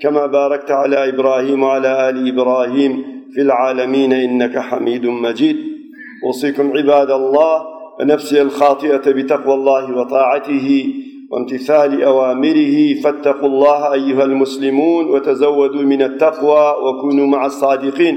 كما باركت على ابراهيم وعلى ال ابراهيم في العالمين انك حميد مجيد اوصيكم عباد الله ونفسي الخاطئه بتقوى الله وطاعته وامتثال أوامره فاتقوا الله أيها المسلمون وتزودوا من التقوى وكونوا مع الصادقين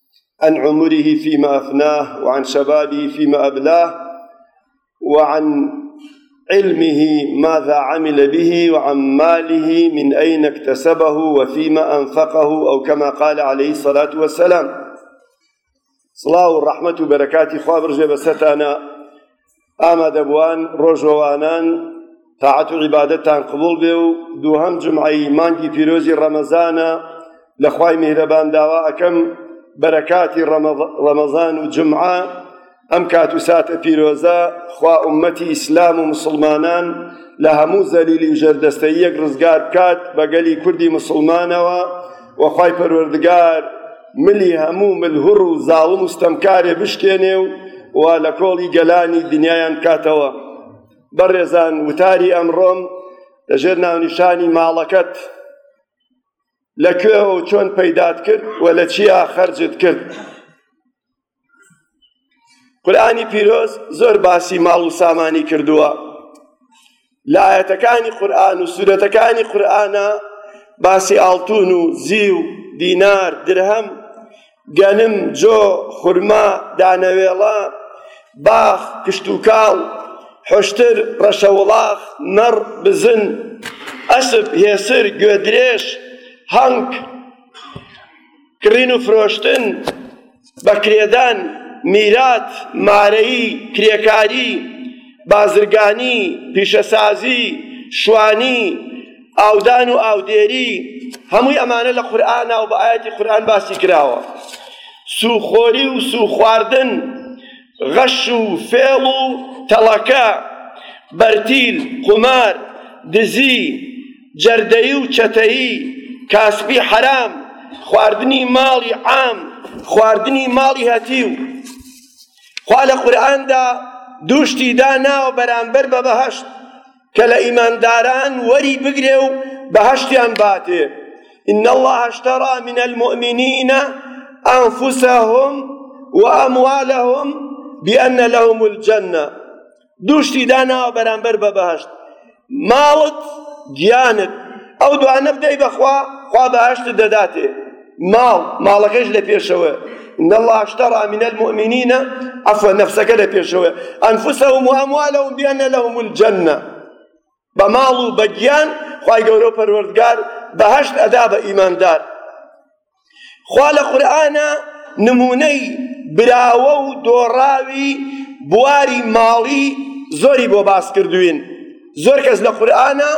عن عمره فيما أفناه وعن شبابه فيما أبلاه وعن علمه ماذا عمل به وعن ماله من أين اكتسبه وفيما أنفقه أو كما قال عليه الصلاة والسلام صلاة الرحمة وبركاته خابر جبستانا ئامادەبووان ڕۆژوەوانان تاعەت و عیبادەتان قبول بێ و دووهەم جمعەی مانگی پیرۆزی ڕەمەزانە لە خوای میهرەبان داوا ئەکەم بەرەکاتی ڕەمەزان و جمعە ئەم کات و ساتە پیرۆزە خوا ئومەتی ئیسلام و مسلمانان لە هەموو زەلیلی و ژەردەستەیەک ڕزگار بکات بەگەلی کوردی مسلمانەوە وەخوای پەروەردگار ملی هەموو ملهوڕ و زاڵم و ستەمکارێ بشکێنێ و وا لە کۆڵی گەلانی دنیایان بکاتەوە. بەڕێزان وتاری ئەمڕۆم لەژێر ناونیشانی ماڵەکەت لە کوێوە و چۆن پەیدات کرد و لە چیا خەرجت کرد؟ قورآانی پیرۆز زۆر باسی ماڵ و سامانی کردووە لە ئاەتەکانی قورآن و سوورەتەکانی قورآانە باسی ئاڵتون و زی و دینار درهەم گەنم جۆ خورما دانەوێڵە باخ کشتوکاڵ حشتر ڕەشەوڵاخ نەڕ بزن ئەسب هێسر گوێدرێژ هەنگ کڕین و فرۆشتن، بەکرێدان، میرات، مارەیی، کرێکاری، بازرگانی، پیشەسازی، شوانی، ئاودان و ئاودێری، هەمووی ئەمانە لە قورئانا و بە ئایەتی قورئان باسی کراوە. سووخۆری و سووخواردن، غەش و فێڵ و تەڵەکە، بەرتیل، قومار، دزی، جەردەیی و چەتەیی، کاسبی حەرام، خواردنی ماڵی عام، خواردنی ماڵی هەتیو. خوا لە قورئاندا دوو شتی داناوە بەرامبەر بە بەهەشت. کە لە ئیمانداران وەری بگرێ و بەهەشتیان باتێ إن الله اشترى من المؤمنين أنفسهم وأموالهم بأن لهم الجنة دوشتی داناوە بەرامبەر بە بەهشت ماڵت گیانت ئەو دوانە بدەی بەخوا خوا بەهشت دەداتێ ماڵ ماڵەکەش لە پێشەوە إن الله اشترى من المؤمنين عفوا نفسك لە پێشەوە أنفسهم وأموالهم بأن لهم الجنة بە ماڵ و بە گیان خی گەورە پەروەردگار بەهشت ئەدا بە ئیماندار خوا لە قورآانە نمونەی براوە و دۆڕاوی بواری ماڵی زۆری بۆ باس کردوین زۆر کەس لە قورئانا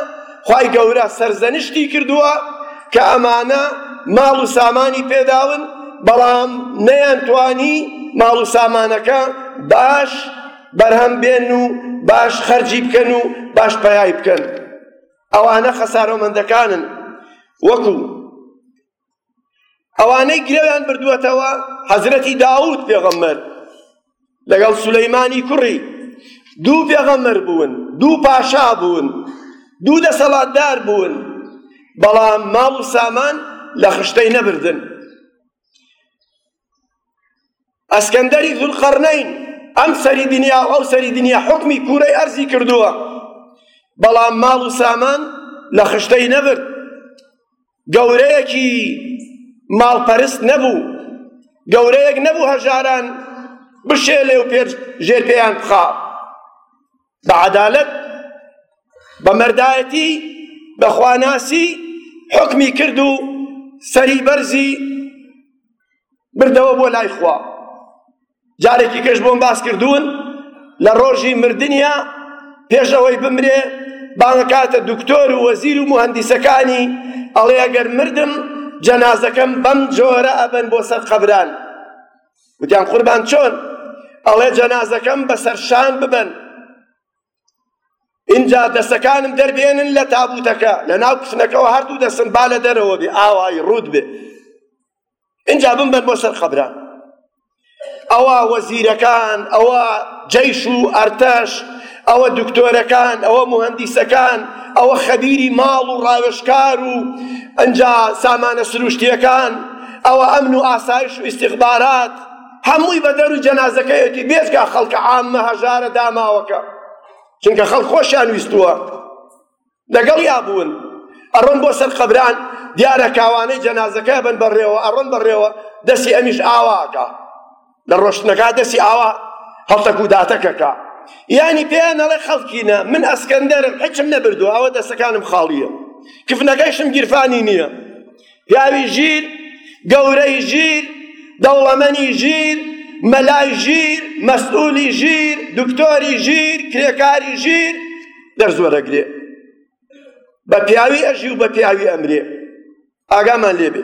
خوای گەورە سەرزەنشتی کردووە کە ئەمانە ماڵ و سامانی پێداون بەڵام نەیانتوانی ماڵ و سامانەکە باش بەرهەم بێن و باش خەرجی بکەن و باش پەیای بکەن ئەوانە خەسارۆمەندەکانن وەکو ئەوانەی گرێیان بردووەتەوە حەزرەتی داوود پێغەمبەر لەگەڵ سولەیمانی کوڕی دوو پێغەمبەر بوون دوو پاشا بوون دوو دەسەڵاتدار بوون بەڵام ماڵ و سامان لە خشتەی نەبردن ئەسکەندەری زولقەرنین ئەم سەری دنیا و ئەو سەری دنیا حکمی کوورەی ئەرزی کردووە بەڵام ماڵ و سامان لە خشتەی نەبرد گەورەیەکی ماڵپەرست نەبوو گەورەیەک نەبوو هەژاران بشێلێ و پێر ژێر پێیان بخا بە عەدالەت بە مەردایەتی بە خواناسی حکمی کرد و سەری بەرزی بردەوە بۆ لای خوا جارێکی کەش بۆم باس کردوون لە ڕۆژی مردنیا پێش ئەوەی بمرێ بانەکاتە دکتۆر و وەزیر و مهندسەکانی ئەڵێ ئەگەر مردم جەنازەکەم بەم جۆرە ئەبەن بۆ سەر قەبران وتیان قوربان چۆن ئەڵێ جەنازەکەم بەسەر شان ببەن اینجا دەستەکانم دەربێنن لە تابوتەکە لە ناو کفنەکەەوە هەردوو دەسم با لە دەرەوە بێ ئاوایی ڕوود بێ اینجا بمبەن بۆ سەر خەبران ئەوە وەزیرەکان ئەوە جەیش و ئەرتەش ئەوە دکتۆرەکان ئەوە مهندیسەکان ئەوە خەبیری ماڵ و ڕاوێشکار و ئەجا سامانە سروشتیەکان ئەوە ئەمن و ئاسایش و ئیستیخبارات هەمووی بە دەر و جەنازەکەیەتی بێجگا خەڵکە عامە هەژارە داماوەکە چونکە خەڵک خۆشیان ویستووە لەگەڵ یا بوون ئەڕۆن بۆ سەر قەبران دیارە کاوانەی جەنازەکە بن بەڕێوە ئەڕۆن بەڕێوە دەستی ئەمیش ئاواکە لە ڕۆشتنەکە دەسی ئاوا هەڵتەک و داتەکەکە یانی پێیان ئەڵێ خەڵکینە من ئەسکەندەرم حچم نەبردووە ئەوە دەستەکانم خاڵییە کفنەکەیشم گیرفانی نییە پیاوی ژیر گەورەی ژیر دەوڵەمەنی ژیر مەلای ژیر مەسئولی ژیر دکتۆری ژیر کرێکاری ژیر دەرزۆرەگرێ بە پیاوی ئەژی و بە پیاوی ئەمرێ ئاگامان لێبێ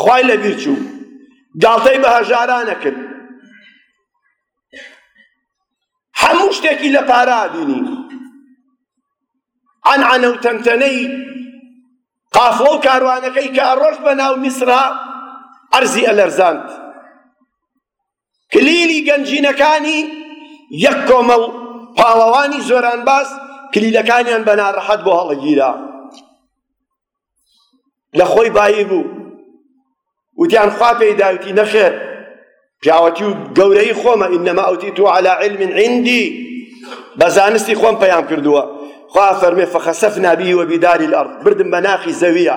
خوای لەبیر چوو گاڵتەی بە هەژارانە کرد هەموو شتێکی لە پارا بینی عەنعەنە و تەنتەنەی قافڵە و کاروانەکەی کە ئەڕۆشت بە ناو میسرا ئەرزی ئەلەرزاند کلیلی گەنجینەکانی یەک کۆمەڵ پاڵەوانی زۆرانباز کلیلەکانیان بە ناڕەحەت بۆ هەڵەگیرا لە خۆی بایی بوو وتیان خوا پێی داوتی نەخێر پیاوەتی و گەورەی خۆمە ئینەما ئەوتی تو عەلا علم عندی بە زانستی خۆم پەیام کردووە خوا فەرمێ فەخەسەفنا به وبدار الارض بردم بە ناخی زەویە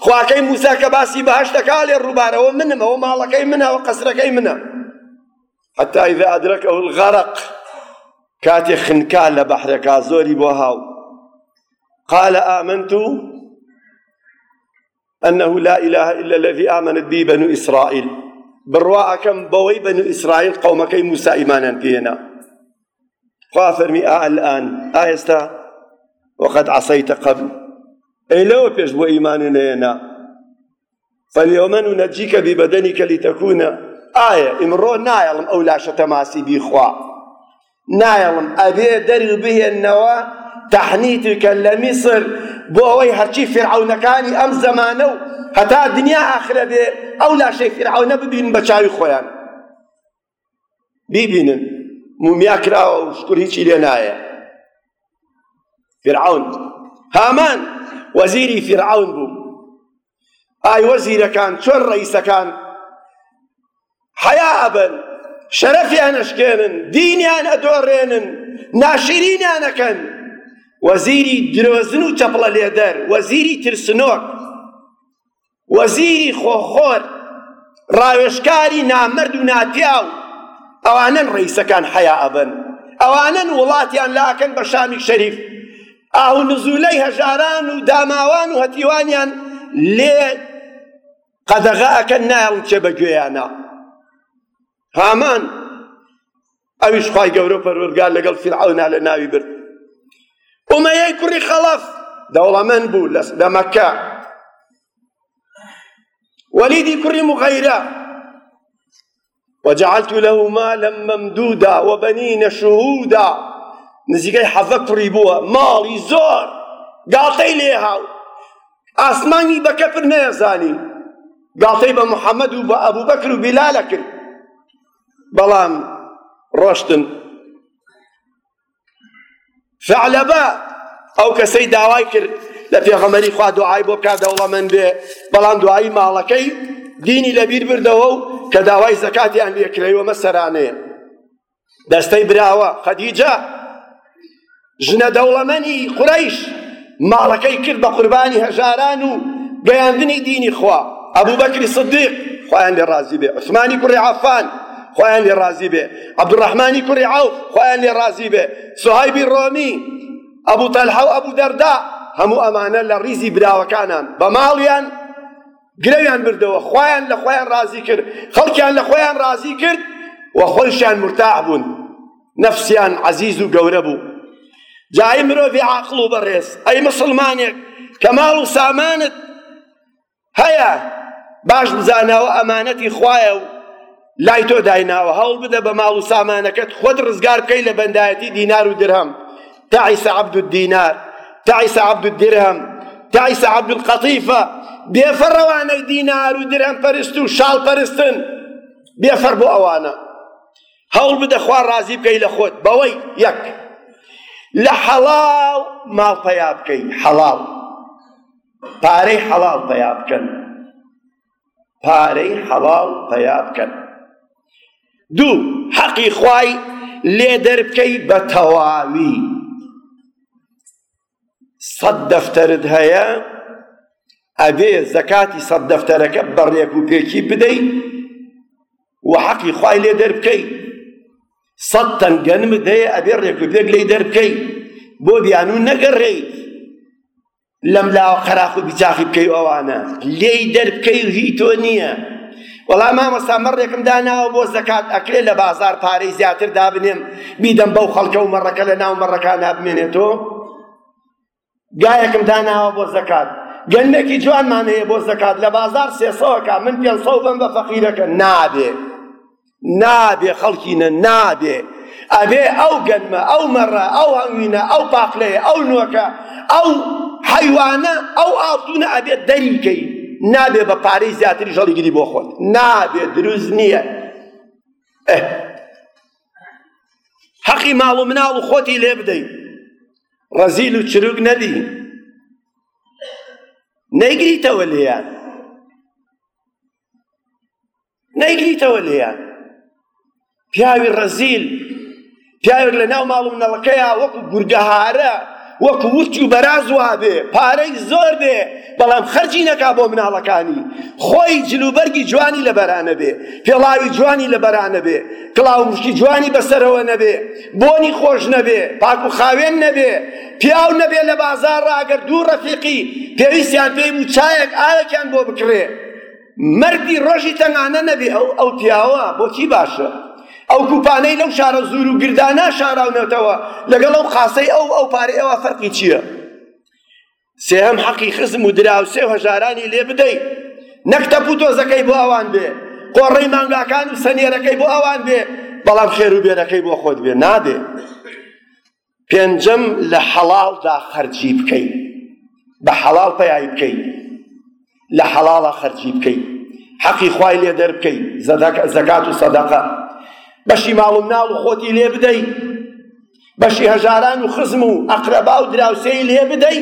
خواکەی موسا کە باسی بەهەشت دەکا ئەڵێ ڕووبارەوە منم ئەوە ماڵەکەی منە ئەوە قەسرەکەی منە حتا ئیذا ئەدرەکەه الغەرق کاتێ خنکا لە بەحرەکە زۆری بۆ هاو قال آمنت أنه لا إله إلا الذي آمنت به بنو إسرائيل بڕوا ئەکەم بەوەی بەنو ئیسرائیل قەومەکەی موسا ئیمانیان پێێنا خوا فەرمی ئەلئان ئایستا وقد عصيت قبل ئەی لەوە پێش بۆ ئیمان و نەیەنا فاليوم ننجيك ببدنك لتكون ئایا ئیمڕۆ نایەڵم ئەو لاشە تەماسی بیخوا نایەڵم ئەبێ دەرو بهێنەوە تەحنیتکە لە میسر بۆ ئەوەی هەرچی فرعونەکانی ئەم زەمانە و هەتا دنیا ئاخرە بێ ئەو لاشەی فرعونە ببین بە چاوی خۆیان بیبینن مومیا کراوە و شکر هیچی لێ نایە فرعون هامان وەزیری فرعون بوو ئای وەزیرەکان چۆن ڕئیسەکان حەیا ئەبن شەرەفیان ئەشکێنن دینیان ئەدۆڕێنن ناشرینیان ئەکەن وەزیری درۆزن و چەپڵە لێدەر وەزیری ترسنۆک وەزیری خۆخۆر ڕاوێژکاری نامەرد و ناپیاو ئەوانەن ڕئیسەکان حەیا ئەبن ئەوانەن وڵاتیان لاکەن بە شامی شەریف ئاو نزولەی هەژاران و داماوان و هەتیوانیان لێ قەدەغە ئەکەن نایڵچێ بە گوێیانە هامان ئەویش خوای گەورە پەروەردگار لەگەڵ فیرعەونا لە ناوی برد ئومەیەی کوڕی خەڵەف دەوڵەمەند بوو لە مەکە وەلیدی کوڕی مغیرە وجعلت له مالا ممدودا وبنين شهودا نزیکەی حەفە کوڕی بووە ماڵی زۆر گاڵتەی لێ هاو ئاسمانی بە کەفر نەیەزانی گاڵتەی بە محەممەد و بە ئەبوو بەکر و بیلالە کرد بەڵام ڕۆشتن فعلەبە ئەو کەسەی داوای کرد لە پێغەمەری خوا دوعای بۆ بکات دەوڵەمەند بێ بەڵام دوایی ماڵەکەی دینی لەبیر بردەوە و کە داوای زەکاتیان لێکرێوە مەسەرانەیە دەستەی براوە خەدیجە ژنە دەوڵەمەنی قورەیش ماڵەکەی کرد بە قوربانی هەژاران و گەیاندنی دینی خوا ئەبوو بەکری صدیق خوایان لێ ڕازی بێ عثمانی کوڕی عەفان خوایان لێ ڕازی بێ عەبدوڕەحمانی کوڕی عەوف خوایان لێ ڕازی بێ سوهایبی ڕۆمی ئەبوو تەلحە و ئەبوو دەردا هەموو ئەمانە لە ڕیزی براوەکانان بە ماڵیان گرەویان بردەوە خوایان لە خۆیان ڕازی کرد خەڵکیان لە خۆیان ڕازی کرد و خۆیشیان مرتاح بوون نەفسیان عەزیز و گەورە بوو جا ئەی مرۆڤی عاقڵ و بەڕێز ئەی مسلمانێک کە ماڵ و سامانت هەیە باش بزانەوە ئەمانەتی خوایە و لای تۆ دایناوە هەوڵ بدە بە ماڵ و سامانەکەت خۆت ڕزگار بکەی لە بەندایەتی دینار و درهەم تعیس عبد الدینار تعیس عبد الدرهم تعیس عبد القطیفە بێفەڕەوانەی دینار و درهەم پەرست و شاڵ پەرستن بێفەر بۆ ئەوانە هەوڵ بدە خوا ڕازی بکەی لە خۆت بەوەی یەک لە حەڵاڵ ماڵ پەیا بکەی حەڵاڵ پارەی حەڵاڵ پەیا بکەن پارەی حەڵاڵ پەیا بکەن دوو حەقی خوای لێ دەربکەی بە تەواوی سەد دەفتەرت هەیە ئەبێ زەکاتی سەد دەفتەرەکە بە ڕێک و پێکی بدەی و حەقی خوای لێ دەربکەی سەد تەن گەنمت هەیە ئەبێ ڕێک و پێک لێی دەربکەی بۆ بیانوو نەگەڕێیت لەم لاوە قەراخ و بیچاخی بکەی و ئەوانە لێی دەربکەی و هی تۆ نییە وەڵا مامۆستا مەڕێکم داناوە بۆ زەکات ئەکرێ لە بازار پارەی زیاتر دابنێم بیدەم بەو خەڵکە و مەڕەکە لە ناو مەڕەکان نابمێنێتەوە گایەکم داناوە بۆ زەکات گەنمێکی جوانمان هەیە بۆ زەکات لە بازار سێسەوەکە من پێنسەو بم بە فەقیرەکە نابێ نابێ خەڵکینە نابێ ئەبێ ئەو گەنمە ئەو مەڕە ئەو هەنگوینە ئەو پاقلەیە ئەو نۆکە ئەو حەیوانە ئەو ئاڵتونە ئەبێ دەریکەی نابێ بە پارەی زیاتری ژەڵی گری بۆ خۆت نابێ دروست نییە حەقی ماڵ و مناڵ و خۆتی لێ بدەیت ڕەزیل و چروک نەبی نەیگریتەوە لێیان نەیگریتەوە لێیان پیاوی ڕەزیل پیاوێک لە ناو ماڵ و منەڵەکەیە وەکو گورگەهارە وەکو ورچ و بەراز وابێ پارەی زۆر بێ بەڵام خەرجی نەکا بۆ مناڵەکانی خۆی جلوبەرگی جوانی لە بەرانە بێ پێڵاوی جوانی لە بەرانە بێ کڵاومشکی جوانی بەسەرەوە نەبێ بۆنی خۆش نەبێ پاک و خاوێن نەبێ پیاو نەبێ لە بازار ڕاگەر دوو ڕەفیقی پێویستیان پێی بوو چایەک ئاوێکیان بۆ بکڕێ مەردی ڕۆژی تەنانە نەبێ ئەو ئەو پیاوە بۆچی باشە ئەو کوپانەی لەو شارە زور و گردانە شاراونەتەوە لەگەڵ ئەو قاسەی ئەو ئەو پارەی ئەوە فەرقی چییە سێهەم حەقی خزم و دراوسێ و هەژارانی لێ بدەی نەک تەپ و تۆزەکەی بۆ ئەوان بێ قۆڕەی مانگاکان و سەنێرەکەی بۆ ئەوان بێ بەڵام خێر و بێرەکەی بۆ خۆت بێ نابێ پێنجەم، لە حەڵاڵدا خەرجی بکەی، بە حەڵاڵ پەیای بکەی، لە حەڵاڵا خەرجی بکەی، حەقی خوای لێ دەربکەی، زەکات و سەدەقە، بەشی ماڵ و مناڵ و خۆتی لێ بدەی، بەشی هەژاران و خزم و ئەقرەبا و دراوسێی لێ بدەی،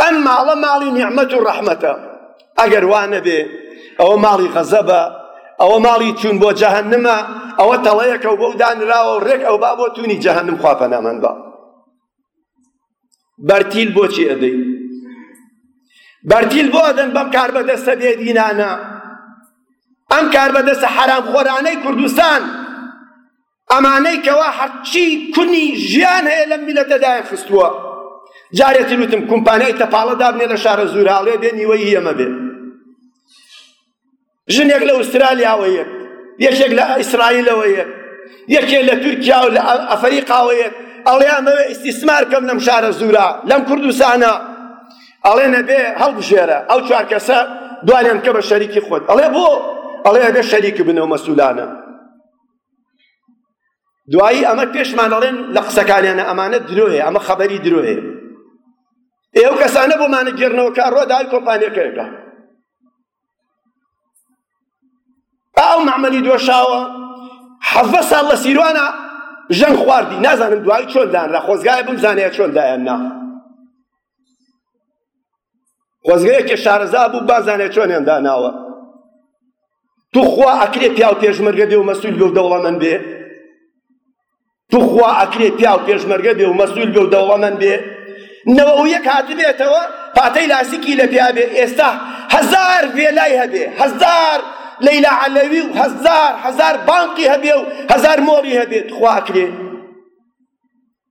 ئەم ماڵە ماڵی نیعمەت و ڕەحمەتە. ئەگەر وا نەبێ ئەوە ماڵی غەزەبە ئەوە ماڵی چوون بۆ جەهەنمە ئەوە تەڵەیەکە و بەو دانراوە و ڕێک ئەو با بۆ تونی جەهەنم خوا پەنامان با بەرتیل بۆچی ئەدەین بەرتیل بۆ ئەدەن بەم کار بەدەستە بێدینانە ئەم کار بەدەستە حەرام خۆرانەی کوردستان ئەمانەی کەوا هەرچی کونی ژیان هەیە لەم میلەتە دایان خستووە جارێتر وتم کومپانیای تەپاڵە دابنێ لە شارە زورهاڵێ بێ نیوەی ئێمە بێ ژنێک لە ئوسترالیاوە یەک یەکێک لە ئیسرائیلەوە یەک یەکێ لە تورکیا و لە ئەفریقاوە یەک ئەڵێیان بەوێ ئیسیسمار کەم لەم شارە زورا لەم کوردستانە ئەڵێ نەبێ هەڵبژێرە ئەو چوار کەسە دوانیان کە بە شەریکی خۆت ئەڵێ بۆ ئەڵێ ئەبێ شەریک بنەوە مەسولانە دوایی ئەمە پێشمان ئەڵێن لە قسەکانیانە ئەمانە درۆیە ئەمە خەبەری درۆیە ئێو کەسانە بۆمانە گێرنەوە کە ڕۆداوی کۆمپانیەکەیەکە ئەو مەعمەلی دۆشاوە حەڤە ساڵ لە سیروانە ژەن خواردی نازانم دوایی چۆن دانرا خۆزگایە بمزانەیە چۆن دایان نا خۆزگەیەکێ شارەزا بوو بازانێ چۆن هێندا ناوە توخوا ئەکرێ پیاو پێشمەرگە بێ و مەسول بێ و دەوڵەمەند بێ توخوا ئەکرێ پیاو پێشمەرگە بێ و مەسول بێ و دەوڵەمەند بێ نەوە و یەک هاتبێتەوە پاتەی لاسیکی لە پیا بێ ئێستا هەزار ڤێلای هەبێ هەزار لەیلا عەلەوی و هەزار هەزار بانقی هەبێ و هەزار مۆری هەبێت خوا ئەکرێ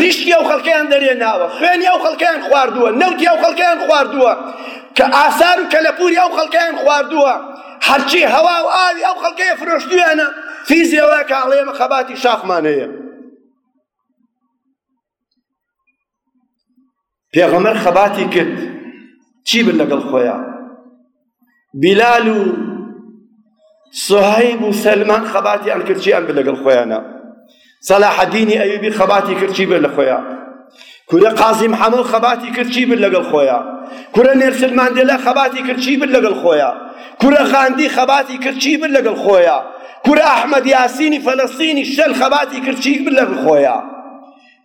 ڕیشکی ئەو خەڵکەیان دەرێناوە، خوێنی ئەو خەڵکەیان خواردووە، نەوتی ئەو خەڵکەیان خواردووە، کە ئاسار و کەلەپووری ئەو خەڵکەیان خواردووە، هەرچی هەوا و ئاوی ئەو خەڵکەیە فرۆشتوویانە، فیزی ئەوەیە کە ئەڵێ ئێمە خەباتی شاخمان هەیە. پێغەمبەر خەباتی کرد چی بن لەگەڵ خۆیان بیلال و سوهیب و سەلمان خەباتیان کرد چیان بن لەگەڵ خۆیانە سەلاحەدینی ئەیوبی خەباتی کرد چی بن لە خۆیان کورە قازی محەمەڵ خەباتی کرد چی بن لەگەڵ خۆیان کورە نێرسل ماندێلا خەباتی کرد چی بن لەگەڵ خۆیان کورە غاندی خەباتی کرد چی بن لەگەڵ خۆیان کورە ئەحمەد یاسینی فەلەستینی شەل خەباتی کرد چی بن لەگەڵ خۆیان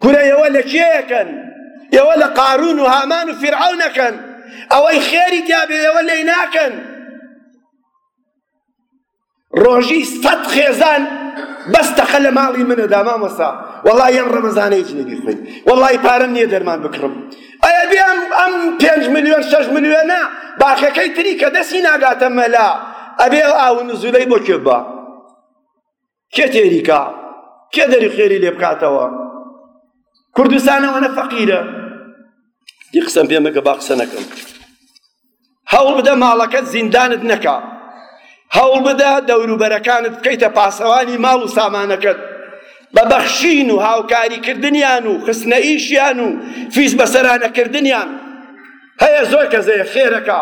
کورە ئێوە لە کێیەکەن ئێوە لە قارون و هامان و فیرعەونەکەن ئەوەی خێری تیابێ ئێوە لێی ناکەن ڕۆژی سەد خێزان بەس تەقە لە ماڵی منەدا مامۆستا وەڵای ئەم ڕەمەزانەی جنێبی خوێن وەڵای پارەم نییە دەرمان بکڕم ئەیە بێم ئەم پێنج ملیۆن شەش ملیۆنە باخەکەی تری کە دەستی ناگاتە مەلا ئەبێ ئاون زولەی بۆ کێ بە کێ تێریکا کێ دەری خێری لێ بکاتەوە کوردستان ئەوەنە فەقیرە دی قسەم پێ مەکە با قسە نەکەم هەوڵ بدە ماڵەکەت زیندانت نەکا هەوڵ بدە دەوروبەرەکانت بکەیتە پاسەوانی ماڵ و سامانەکەت بە بەخشین و هاوکاریکردنیان و خستنە ئیشیان و فیز بەسەرانەکردنیان هەیە زۆر کەزەیە خێرەکە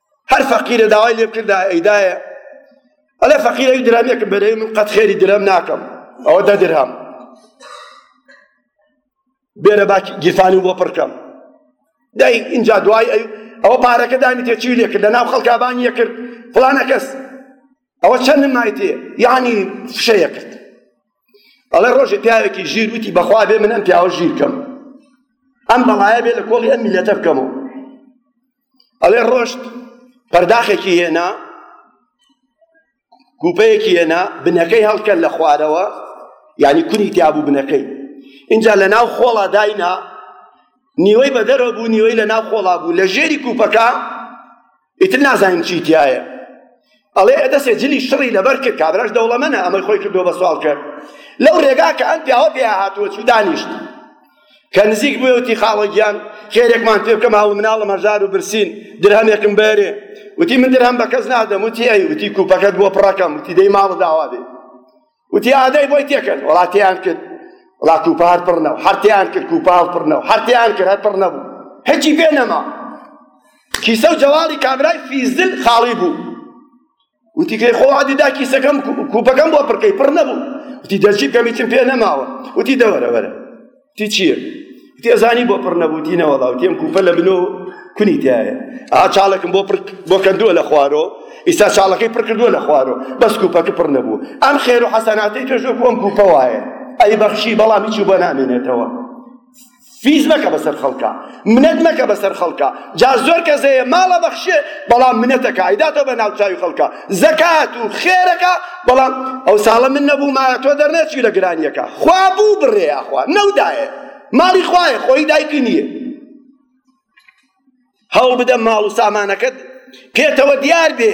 هەر فەقیرە داوای لێ بکردا ئەیدایە ئەلێ فەقیرە ئەوی درامێکم بەرەی من قەت خێری درەم ناکەم ئەوە دە درهەم بێرە باکی گیرفانی بۆ پڕکەم دای ئینجا دوای ئەو ئەوە پارەکە دامی تێ چی لێ کرد لە ناو خەڵکا بانیە کرد فڵانە کەس ئەوە چەند مای تێ یعنی فشەیە کرد ئەڵێ ڕۆژێ پیاوێکی ژیر وتی بەخوا بێ من ئەم پیاوە ژیر کەم ئەم بەڵایە بێ لە کۆڵی ئەم میلەتە بکەمەوە ئەڵێ ڕۆشت پەرداخێکی هێنا کوپەیەکی هێنا بنەکەی هەڵکەن لە خوارەوە یعنی کونی تیابوو بنەکەی اینجا لە ناو خۆڵا داینا نیوەی بە دەرەوە بوو نیوەی لە ناو خۆڵا بوو لە ژێری کوپەکە ئیتر نازانین چی تایە ئەڵێ ئەدەسێ جلی شڕی لەبەر کرد کابراش دەوڵەمەنە ئەمەی خۆی کردو بە سواڵ کرد لەو ڕێگا کە ئەم پیاوە پێیا هاتووە چوو دانیشت کە نزیک بووی وتی خاڵە گیان خێرێکمان پێ بکەم هاوڵ مناڵم هەژار و برسین درهەمێکم بەرێ وتی من درهەم بە کەس نادەم وتی ئەی وتی کوپەکەت بۆ پڕەکەم وتی دەی ماڵ داوا بێ وتی ئادەی بۆی تێکەن وڵا تێیان کرد وڵا کوپار پڕ نەو هەر تێیان کرد کوپاڵ پڕ نەو هەر تێیان کرد هەر پڕ نەبوو هەچی پێ نەما کیسە و جەواڵی کابرای فیزل خاڵی بوو وتی کەی خۆ عادیدا کیسەکەم کوپەکەم بۆ پڕکەی پڕ نەبوو وتی دەچی بکەم هیچم پێ نەماوە وتی دەوەرە وەرە تی چییە تی ئەزانی بۆ پڕ نەبووتی نەوەڵاو تێم کوفە لە بنۆ کونی تایە ئا چاڵێکم بۆ پڕ بۆ کەندووە لە خوارۆ ئیستا چاڵەکەی پڕ کردووە لە خوارۆ بەس کوپەکە پڕ نەبوو ئەم خێر و حەسەناتەی تۆش وەکو ئەم کوپە وایە ئەی بەخشی بەڵام هیچی بۆ نامێنێتەوە فیز مەکە بەسەر خەڵکە منەت مەکە بەسەر خەڵکا جا زۆر کەس هەیە ماڵ ئەبەخشێ بەڵام منەتەکە ئەیداتەوە بە ناوچاوی خەڵکا زەکات و خێرەکە بەڵام ئەو ساڵە من نەبوومایە تۆ دەرنەچووی لە گرانیەکە خوا بوو بڕێ یاخوا نەودایە ماڵی خوایە خۆی دایکی نییە هەوڵ بدە ماڵ و سامانەکەت پێتەوە دیار بێ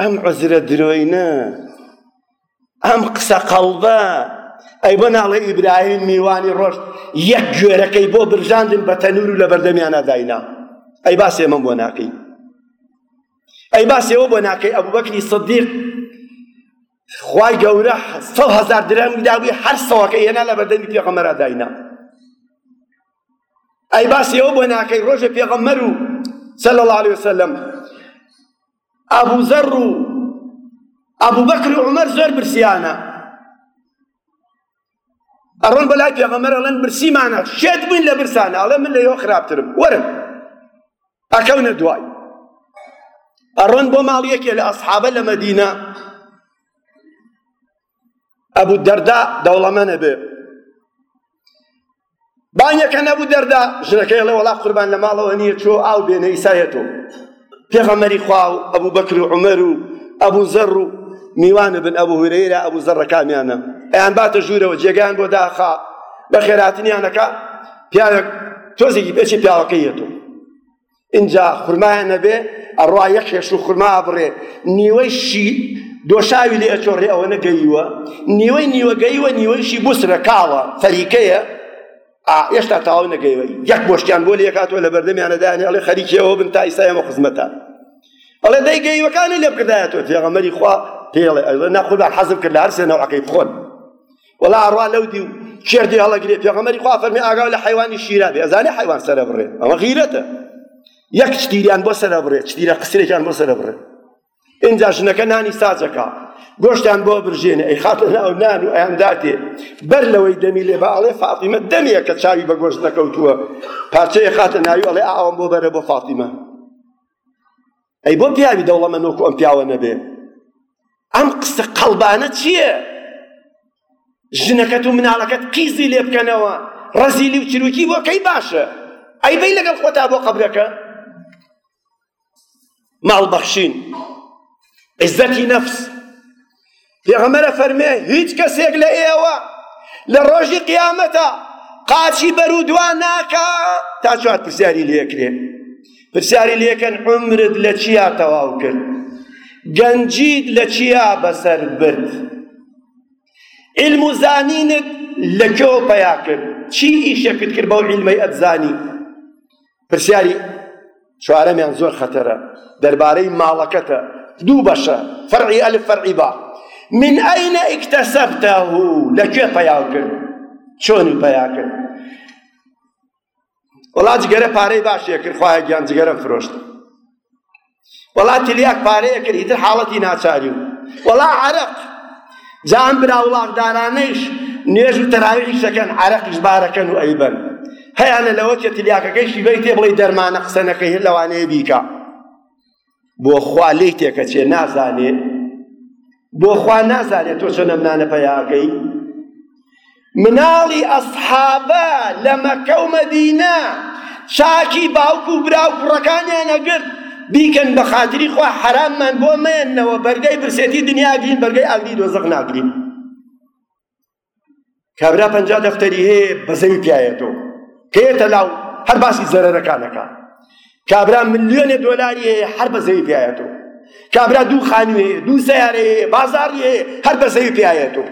ئەم عەزرە درۆینە ئەم قسە قەڵبە ئەی بە ناڵێ ئیبراهیم میوانی ڕۆشت یەک گوێرەکەی بۆ برژاندن بە تەنور و لە بەردەمیانە داینا ئەی باس ئێمە بۆ ناکەی ئەی باس ئێوە بۆ ناکەی ئەبوبەکری سدیق خوای گەورە سەد هەزار درەم دابووی هەر سەوەکە هێنا لە بەردەمی پێغەمەرا داینا ئەی باسی ئەوە بۆ ناکەی ڕۆژە پێغەمبەر و صلی الله علیه وسلم ئەبو زەر و ئەبو بەکر و عومەر زۆر برسیانە ئەڕۆن بەلای پێغەمبەر ئەڵێن برسیمانە شێت بووین لە برسانە ئەڵێ من لە ئێوە خراپترم وەرن ئەکەونە دوای ئەڕۆن بۆ ماڵ یەکێ لە ئەسحابە لە مەدینە ئەبوو دەردا دەوڵەمەنە بێ بانیەکە نەبوو دەردا ژنەکەی لە وەڵا قوربان لە ماڵەوە نییە چۆ ئاو بێنە ئیسایەتەوە پێغەمەری خوا و ئەبوو بەکر و عومەر و ئەبوو زەڕ و میوانە بن ئەبوو هورەیرە ئەبوو زەڕە کامیانە ئەیان باتە ژوورەوە جێگەیان بۆ داخا بە خێراتنیانەکە پیاوێک تۆزێکی پێچی پیاوەکەی یەتەوە ئینجا خورمایان نەبێ ئەڕوا یەک هێش و خورما ئابڕێ نیوەی شی دۆشاوی لێ ئەچۆڕێ ئەوە نەگەیوە نیوەی نیوەگەیوە نیوەیشی بۆ سرەکاڵە فەریکەیە ئێشتا تاو نەگەیوە یەک بۆشتیان بۆ لەکاتەوە لە بەردەمیانەدانی ئەڵێ خەریکیەوە بن تا ئیستا ئێمە خزمەتە ئەڵێ دەی گەیوەکانی لێ بکردایەتەوە پێغەمەری خوا پێڵێ ئەڵێ ناخدا حەزم کرد لە هەرسێ نەوەکەی بخۆن وەڵا ئەڕوا لەو دیو کێر دی هەڵەگرێ پێغەمبەری خوا فەرمی ئاگاو لە حەیوانی شیرا بێ ئەزانێ حەیوان سەرە بڕێ ئەوە غیرەتە یەک چتیریان بۆ سەرە بڕێ چتیرە قسرێکیان بۆ سەرە بڕێ ئینجا ژنەکە نانی سازەکە گۆشتان بۆ برژێنە ئەی خاتە ناو نان و ئەیانداتێ بەر لەوەی دەمی لێ باڵێ فاتیمە دەمێ کە چاوی بە گۆشت نەکەوتووە پارچەیە خاتە ناوی ئەڵێ ئاوام بۆ بەرە بۆ فاتیمە ئەی بۆ پیاوی دەوڵەمەند وەکو ئەم پیاوە نەبێ ئەم قسە قەڵبانە چییە ژنەکەت و مناڵەکەت قیزی لێ بکەنەوە ڕەزیلی و چروکی بۆ کەی باشە ئەی بەی لەگەڵ خۆتا بۆ قەبرەکە ماڵ بەخشین عزەتی نەفس پێغەمبەرە فەرمێ هیچ کەسێک لە ئێوە لە ڕۆژی قیامەتە قاچی بەرودوا ناکا تا چوار پرسیاری لێکرێ پرسیاری لێکەن عمرت لە چیا تەواو کرد گەنجیت لە چیا بەسەر برد علم و زانینت لە کێوە پەیا کرد چی ئیشەکت کرد بەو علمەی ئەتزانی پرسیاری چوارەمیان زۆر خەتەرە دەربارەی ماڵەکەتە دوو بەشە فەرعی ئەلف فەرعی با من ئەین ئیکتەسەبتەه لەکوێ پەیاو کرد چۆنی پەیا کرد وڵا جگەرە پارەی باشێ کرد خوایە گیان جگەرەم فرۆشت وەڵا تلیاک پارەیە کرد ئیتر حاڵەتی ناچاری و وەڵا عەرەق جا ئەم برا وڵاتدارانەیش نوێژ و تەراویحیش دەکەن عەرەقیش بارەکەن و ئەیبەن هەیانە لەوە چێ تلیاکەکەی شیبەی تێ بڵێ دەرمانە قسە نەکەی هەر لەوانەیە بیکە بۆ خوا لێی تێکەچێ نازانێ بۆ خوا نازانێت تۆ چەنەم نانە پەیاکەی مناڵی ئەسحابە لە مەکە و مەدینە چاکی باوک و برا و کوڕەکانیان ئەگرت بیکەن بە خاتری خوا حەراممان بۆ مێنەوە بەرگەی برسێتی دنیا گرین بەرگەی ئاگری دۆزەق ناگرین کابرا پەنجا دەفتەری هەیە بە زەوی پیایەتەوە کەیەتە لاو هەر باسی زەرەرەکانەکە کابرا ملیۆنێ دۆلاری هەیە هەر بە زەوی پیایەتەوە کابرا دوو خانوی هەیە دوو سیارە هەیە بازاری هەیە هەر بە زەوی پیایەتەوە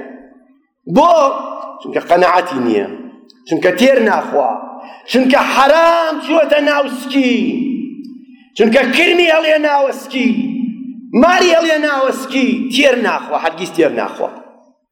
بۆ چونکە قەنەعەتی نییە چونکە تێر ناخوا چونکە حەرام چوەتە ناو سکی چونکە کرمی هەڵێ ناوە سکی ماری هەڵێ ناوە سکی تێر ناخوا هەرگیز تێر ناخوا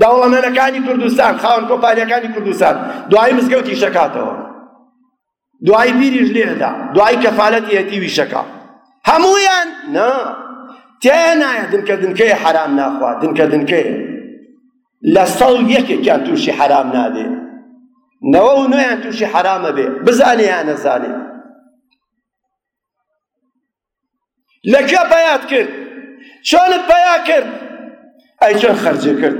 دەوڵەمەنەکانی کوردستان خاوەن کۆمپانیاکانی کوردستان دوایی مزگەوتی شەکاتەوە دوایی بیریش لێدا دوایی کەفالەتی یەتیوی شەکا هەموویان نا تێ نایە دنکە دنکەیە حەرام ناخوا دنکە دنکەیە لە سەڵ یەکێکیان تووشی حەرام نابێ نەوە و نوێیان تووشی حەرامە بێ بزانێ یان نەزانێ لە کوێ پەیات کرد چۆنت پەیا کرد ئەی چۆن خەرجێ کرد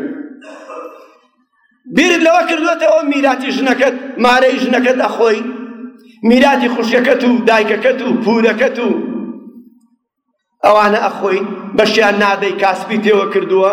بیرت لەوە کردوێتەوە میراتی ژنەکەت مارەی ژنەکەت ئەخۆی میراتی خوشکەکەت و دایکەکەت و پورەکەت و ئەوانە ئەخۆی بەشیان نادەی کاسپی تێوە کردووە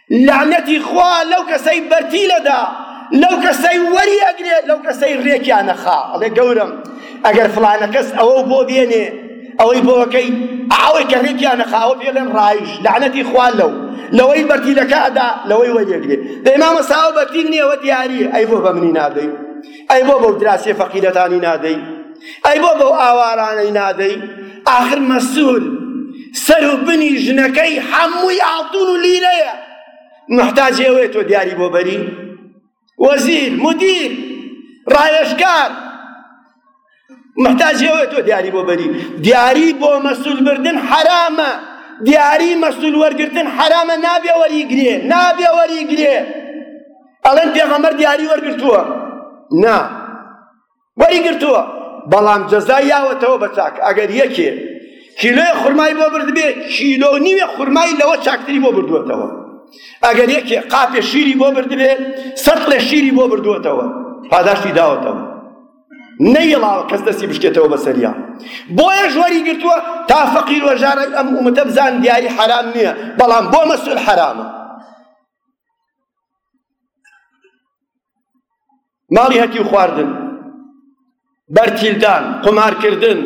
لەعنەتی خوا لەو کەسەی بەرتی لەدا لەو کەسەی وەری ئەگرێ لەو کەسەی ڕێکیان نەخا ئەڵێ گەورم ئەگەر فلانە کەس ئەوە بۆ بێنێ ئەوەی بۆەکەی ئەوەی کە ڕێکیان نەخاوە پێڵێن ڕایش لەعنەتی خوا لەو لەوەی بەرتی لەکەدا لەوەی وەری ئەگرێ دەیمامە ساوە بەرتیل نیەوە دیاری ئەی بۆ بە منی نادەی ئەی بۆ بەو دراچێ فەقیرەتانی نادەی ئەی بۆ بەو ئاوارانەی نادەی ئاخر مەسول سەر و بنی ژنەکەی هەمووی ئاڵتون و لیرەیە محتاج ئێوەیە تۆ دیاری بۆ بەری وەزیر مدیر ڕاوێژکار محتاجی ئەوە تۆ دیاری بۆ بەری دیاری بۆ مەسول بردن حرامە دیاری مەسول وەرگرتن حرامە نابێ وەریگرێ نابێ وەریگرێ ئەڵێن پێغەمبەر دیاری وەرگرتووە نا وەریگرتووە بەڵام جەزای یاوەتەوە بە چاک ئەگەر یەکێ کیلۆی خورمای بۆ بردبێ کیلۆ نیوێ خورمای لەوە چاکتری بۆ بردووەتەوە ئەگەر یەکێ قاپێ شیری بۆ بردبێ سەد قڵێ شیری بۆ بردووەتەوە پاداشتی داوەتەوە نەیڵاوە کەس دەستی بشکێتەوە بەسەریا بۆیەش وەری گرتووە تا فەقیر وەژارە ئەم ئومەتە بزان دیاری حەرام نییە بەڵام بۆ مەسول حەرامە ماڵی هەتی و خواردن بەرتیلدان قومارکردن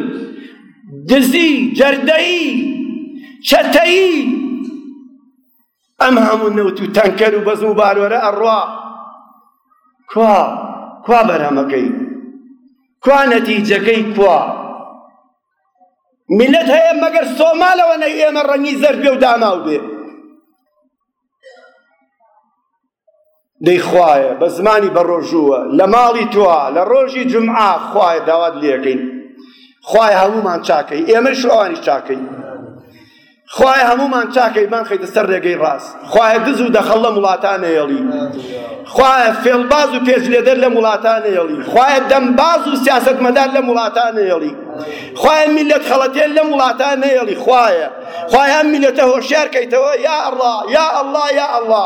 دزی جەردەیی چەتەیی ئەم هەموو نەوت و تەنکەر و بەزم و بارۆرە ئەڕوا کوا کوا بەرهەمەکەی کوا نەتیجەکەی کوا میلەت هەیە مەگەر سۆمالەوە نەی ئێمە ڕەنگی زەرد بێ و داماو بێ دەی خوایە بە زمانی بەڕۆژووە لە ماڵی تۆوە لە ڕۆژی جمعە خوایە داوات لێکەین خوای هەمومان چاکەی ئێمەش ئەوانیش چاکەی خوای هەمومان چاکەی بان خەیتە سەر ڕێگەی ڕاست خوایە دز و دەخەڵ لە وڵاتانەیەڵی خوایە فێڵباز و پێشلێدەر لە وڵاتانەیەڵی خوایە دەمباز و سیاستمەدار لە وڵاتانەیەڵی خوایە میلەت خەڵەتێن لە وڵاتانەیەڵی خوایە خوایە میلەتە هۆشیار کەیتەوە یا ئەڵڵا یا ئەڵڵا یا ئەڵڵا